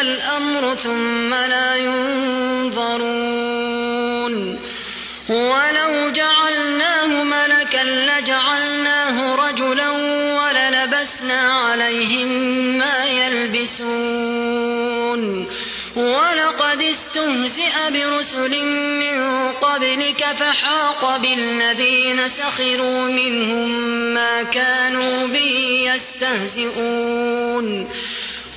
الأمر ثم لا ينظرون. ولو جعلناه ملكا لجعلناه رجلا وللبسنا عليهم ما يلبسون. ولقد استهزئ برسل من قبلك فحاق بالذين سخروا منهم ما كانوا به يستهزئون.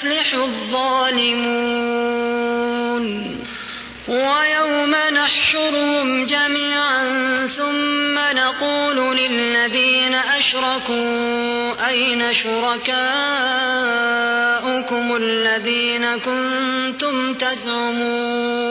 يفلح الظالمون. ويوم نحشرهم جميعا ثم نقول للذين أشركوا أين شركاؤكم الذين كنتم تزعمون؟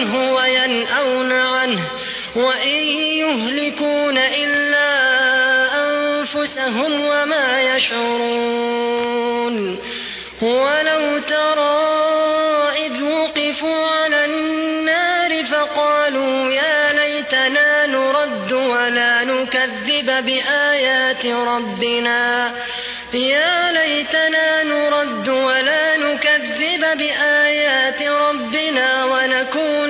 عنه وينأون عنه وإن يهلكون إلا أنفسهم وما يشعرون ولو ترى إذ وقفوا على النار فقالوا يا ليتنا نرد ولا نكذب بآيات ربنا يا ليتنا نرد ولا نكذب بآيات ربنا ونكون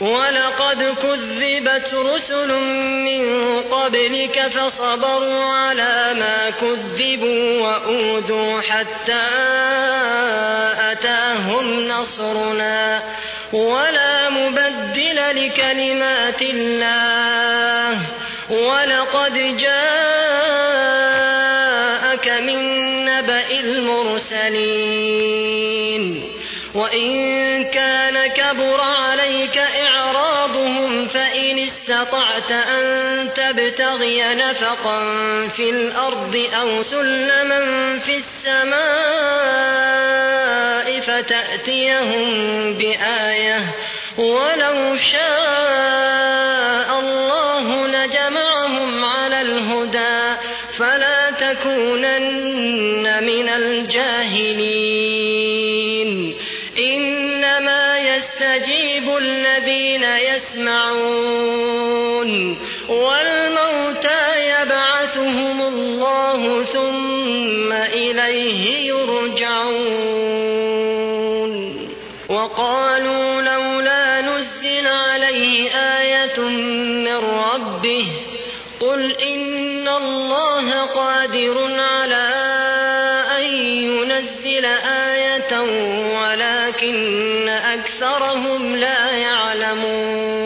ولقد كذبت رسل من قبلك فصبروا على ما كذبوا وأوذوا حتى أتاهم نصرنا. ولا مبدل لكلمات الله. ولقد جاءك من نبأ المرسلين. وإن استطعت أن تبتغي نفقا في الأرض أو سلما في السماء فتأتيهم بآية ولو شاء قادر على أن ينزل آية ولكن أكثرهم لا يعلمون.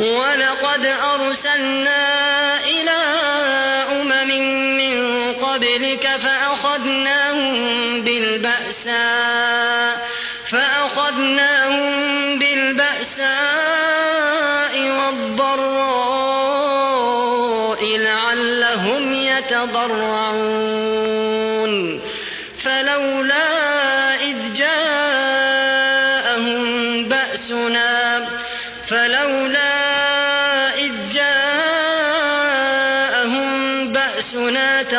ولقد أرسلنا إلى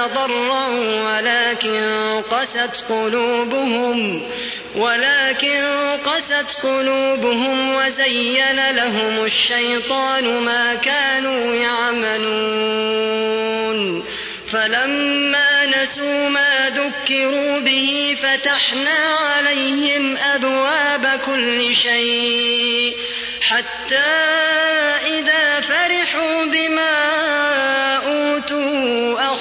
تضرعوا ولكن قست قلوبهم ولكن قست قلوبهم وزين لهم الشيطان ما كانوا يعملون. فلما نسوا ما ذكروا به فتحنا عليهم أبواب كل شيء حتى إذا فرحوا بما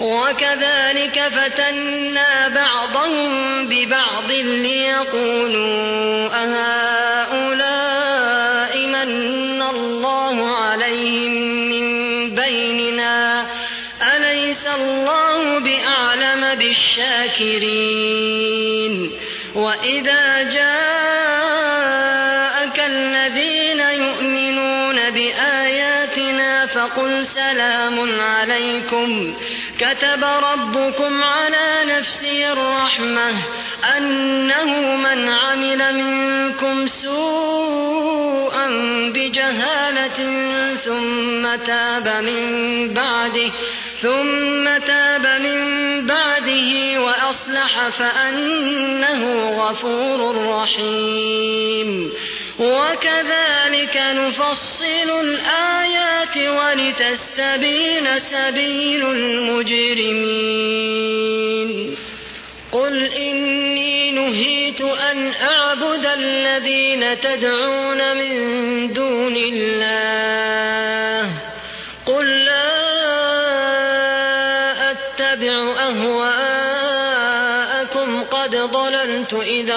وكذلك فتنا بعضهم ببعض ليقولوا أهؤلاء من الله عليهم من بيننا؟ أليس الله بأعلم بالشاكرين؟ وإذا جاءك الذين يؤمنون بآياتنا فقل سلام عليكم. كتب ربكم على نفسه الرحمة أنه من عمل منكم سوءا بجهالة ثم تاب من بعده ثم تاب من بعده وأصلح فأنه غفور رحيم. وكذلك نفصل الآيات ولتستبين سبيل المجرمين. قل إني نهيت أن أعبد الذين تدعون من دون الله. قل لا أتبع أهواءكم قد ضللت إذا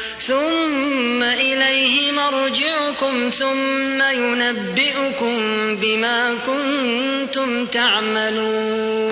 ثم إليه مرجعكم ثم ينبئكم بما كنتم تعملون.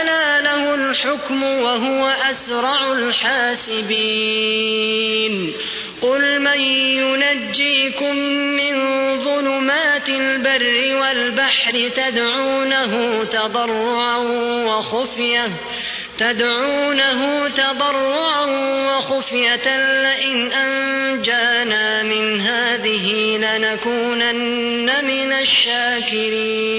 ألا له الحكم وهو أسرع الحاسبين قل من ينجيكم من ظلمات البر والبحر تدعونه تضرعا وخفيه تدعونه تضرعا وخفية لئن أنجانا من هذه لنكونن من الشاكرين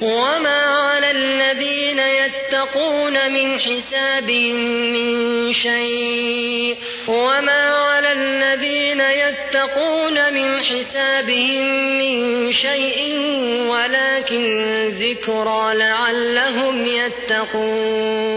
وما على الذين يتقون من حسابهم من شيء وما على الذين يتقون من حسابهم من شيء ولكن ذكرى لعلهم يتقون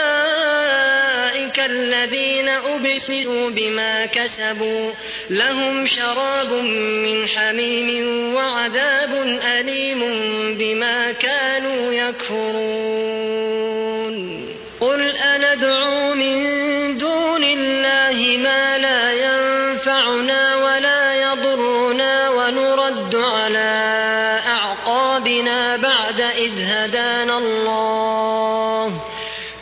الذين أبسلوا بما كسبوا لهم شراب من حميم وعذاب أليم بما كانوا يكفرون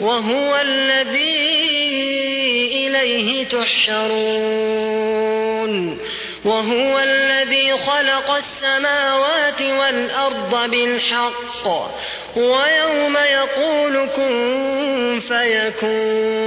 وهو الذي إليه تحشرون. وهو الذي خلق السماوات والأرض بالحق. ويوم يقول كن فيكون.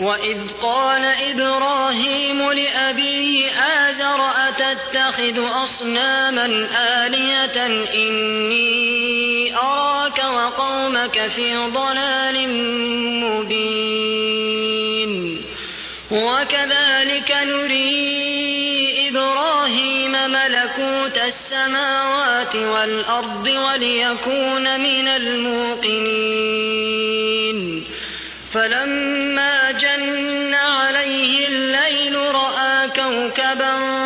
وإذ قال إبراهيم لأبيه آزر أتتخذ أصناما آلهة إني أراك وقومك في ضلال مبين وكذلك نري إبراهيم ملكوت السماوات والأرض وليكون من الموقنين فلما جن عليه الليل رأى كوكبا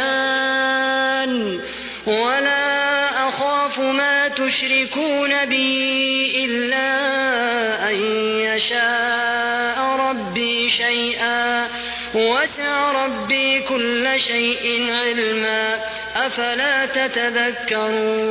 هدان ولا أخاف ما تشركون به إلا أن يشاء ربي شيئا وسع ربي كل شيء علما أفلا تتذكرون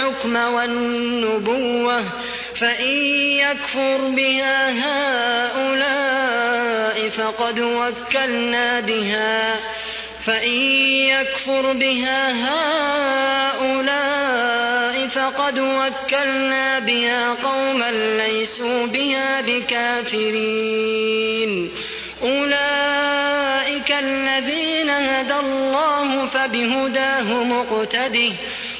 والحكم والنبوة فإن يكفر بها هؤلاء فقد وكلنا بها. فإن يكفر بها هؤلاء فقد وكلنا بها قوما ليسوا بها بكافرين. أولئك الذين هدى الله فبهداه مقتده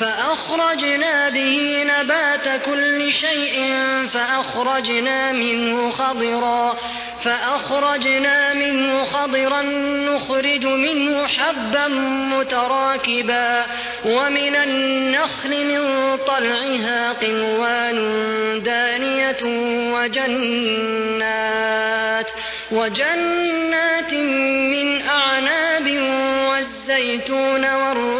فأخرجنا به نبات كل شيء فأخرجنا منه خضرا فأخرجنا منه خضرا نخرج منه حبا متراكبا ومن النخل من طلعها قنوان دانية وجنات وجنات من أعناب والزيتون والرمان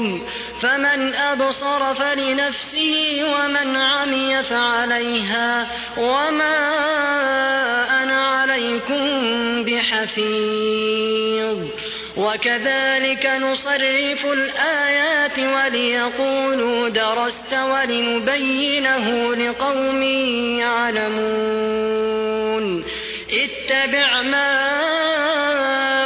ربكم فمن أبصر فلنفسه ومن عمي فعليها وما أنا عليكم بحفيظ وكذلك نصرف الآيات وليقولوا درست ولنبينه لقوم يعلمون اتبع ما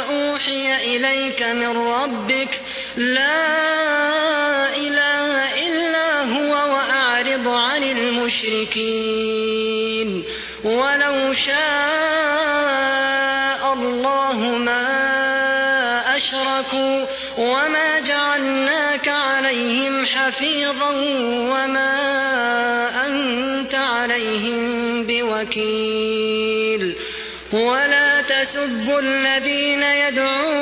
أوحي إليك من ربك لا إله إلا هو وأعرض عن المشركين. ولو شاء الله ما أشركوا وما جعلناك عليهم حفيظا وما أنت عليهم بوكيل. ولا تسبوا الذين يدعون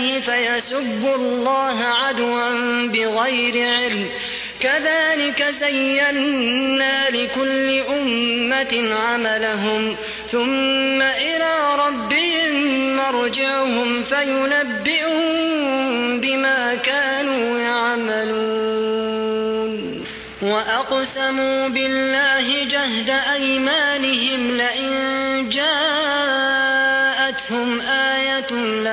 الله فيسبوا الله عدوا بغير علم. كذلك زينا لكل أمة عملهم. ثم إلى ربهم مرجعهم فينبئهم بما كانوا يعملون. وأقسموا بالله جهد أيمانهم لئن آية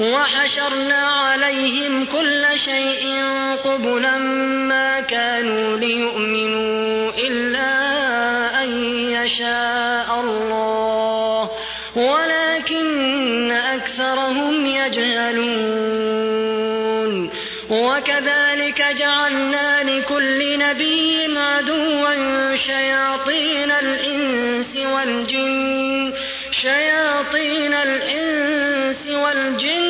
وحشرنا عليهم كل شيء قبلا ما كانوا ليؤمنوا إلا أن يشاء الله ولكن أكثرهم يجهلون. وكذلك جعلنا لكل نبي عدوا شياطين الإنس والجن شياطين الإنس والجن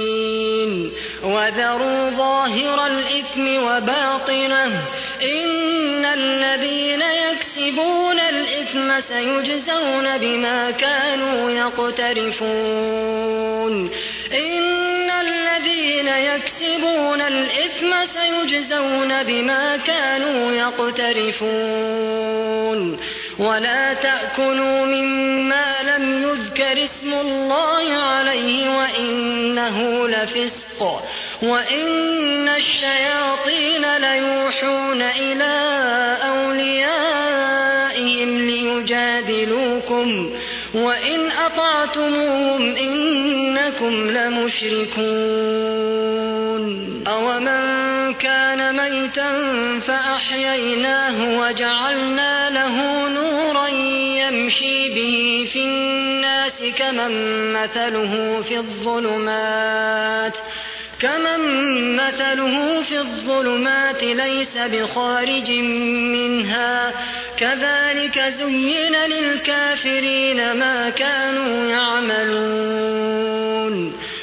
وذروا ظاهر الإثم وباطنه. إن الذين يكسبون الإثم سيجزون بما كانوا يقترفون. إن الذين يكسبون الإثم سيجزون بما كانوا يقترفون. ولا تأكلوا مما لم يذكر اسم الله عليه وإنه لفسق وإن الشياطين ليوحون إلى أوليائهم ليجادلوكم وإن أطعتموهم إنكم لمشركون أومن كان ميتا فأحييناه وجعلنا له نورا في الناس كمن مثله في الظلمات كمن مثله في الظلمات ليس بخارج منها. كذلك زين للكافرين ما كانوا يعملون.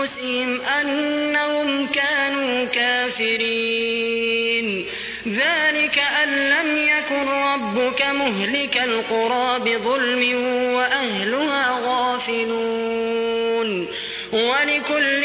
أنفسهم أنهم كانوا كافرين. ذلك أن لم يكن ربك مهلك القرى بظلم وأهلها غافلون. ولكل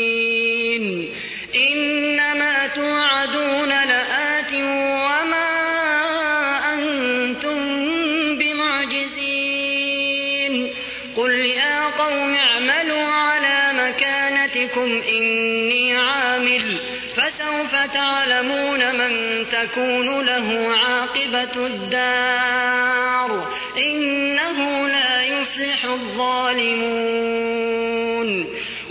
تكون له عاقبة الدار إنه لا يفلح الظالمون.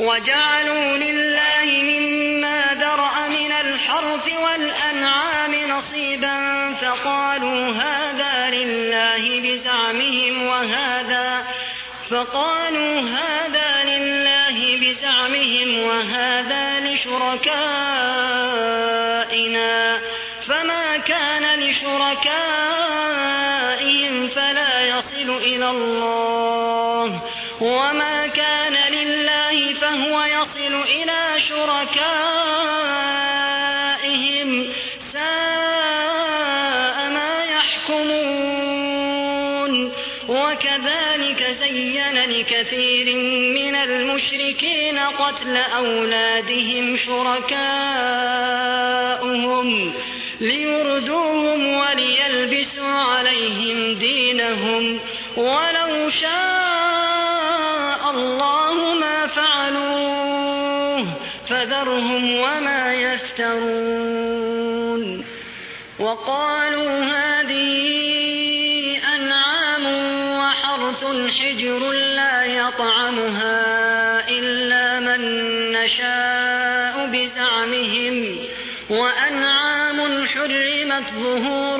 وجعلوا لله مما ذرأ من الحرث والأنعام نصيبا فقالوا هذا لله بزعمهم وهذا فقالوا هذا لله بزعمهم وهذا لشركائنا لشركائهم فلا يصل إلى الله. وما كان لله فهو يصل إلى شركائهم. ساء ما يحكمون. وكذلك زين لكثير من المشركين قتل أولادهم شركاؤهم ليردوهم وليلبسوا عليهم دينهم ولو شاء الله ما فعلوه فذرهم وما يفترون. وقالوا هذه أنعام وحرث حجر لا يطعمها إلا من نشاء بزعمهم. وأنعام حرمت ظهورها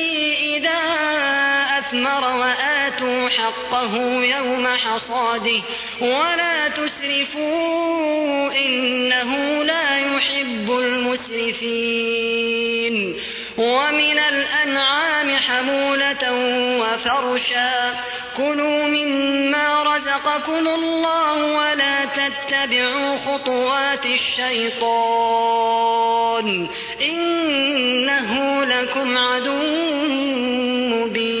أثمر وآتوا حقه يوم حصاده ولا تسرفوا إنه لا يحب المسرفين ومن الأنعام حمولة وفرشا كلوا مما رزقكم الله ولا تتبعوا خطوات الشيطان إنه لكم عدو مبين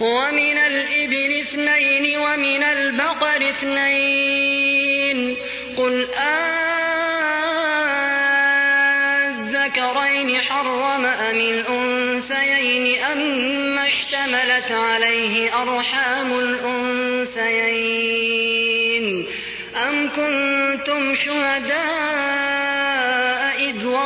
ومن الإبل اثنين ومن البقر اثنين قل أذكرين حرم أم الأنثيين أم اشتملت عليه أرحام الأنثيين أم كنتم شهداء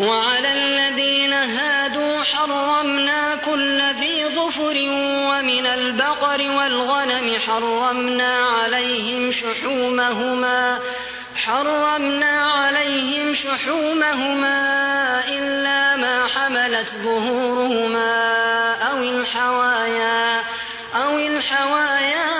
وعلى الذين هادوا حرمنا كل ذي ظفر ومن البقر والغنم حرمنا عليهم شحومهما حرمنا عليهم شحومهما إلا ما حملت ظهورهما أو الحوايا أو الحوايا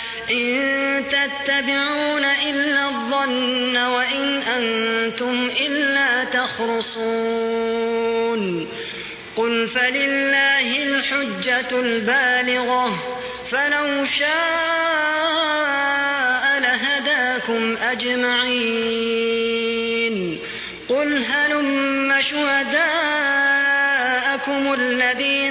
إن تتبعون إلا الظن وإن أنتم إلا تخرصون. قل فلله الحجة البالغة فلو شاء لهداكم أجمعين. قل هلم شهداءكم الذين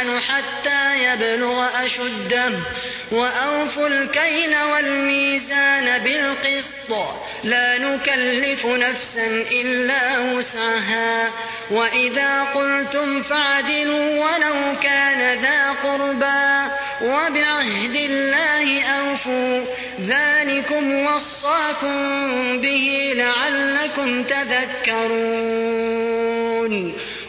أحسن حتى يبلغ أشده وأوفوا الكيل والميزان بالقسط. لا نكلف نفسا إلا وسعها. وإذا قلتم فاعدلوا ولو كان ذا قربى وبعهد الله أوفوا. ذلكم وصاكم به لعلكم تذكرون.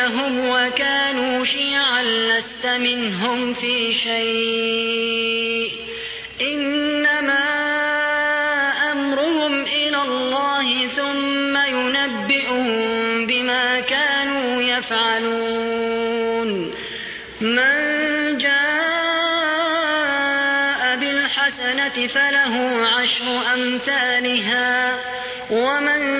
دينهم وكانوا شيعا لست منهم في شيء إنما أمرهم إلى الله ثم ينبئهم بما كانوا يفعلون من جاء بالحسنة فله عشر أمثالها ومن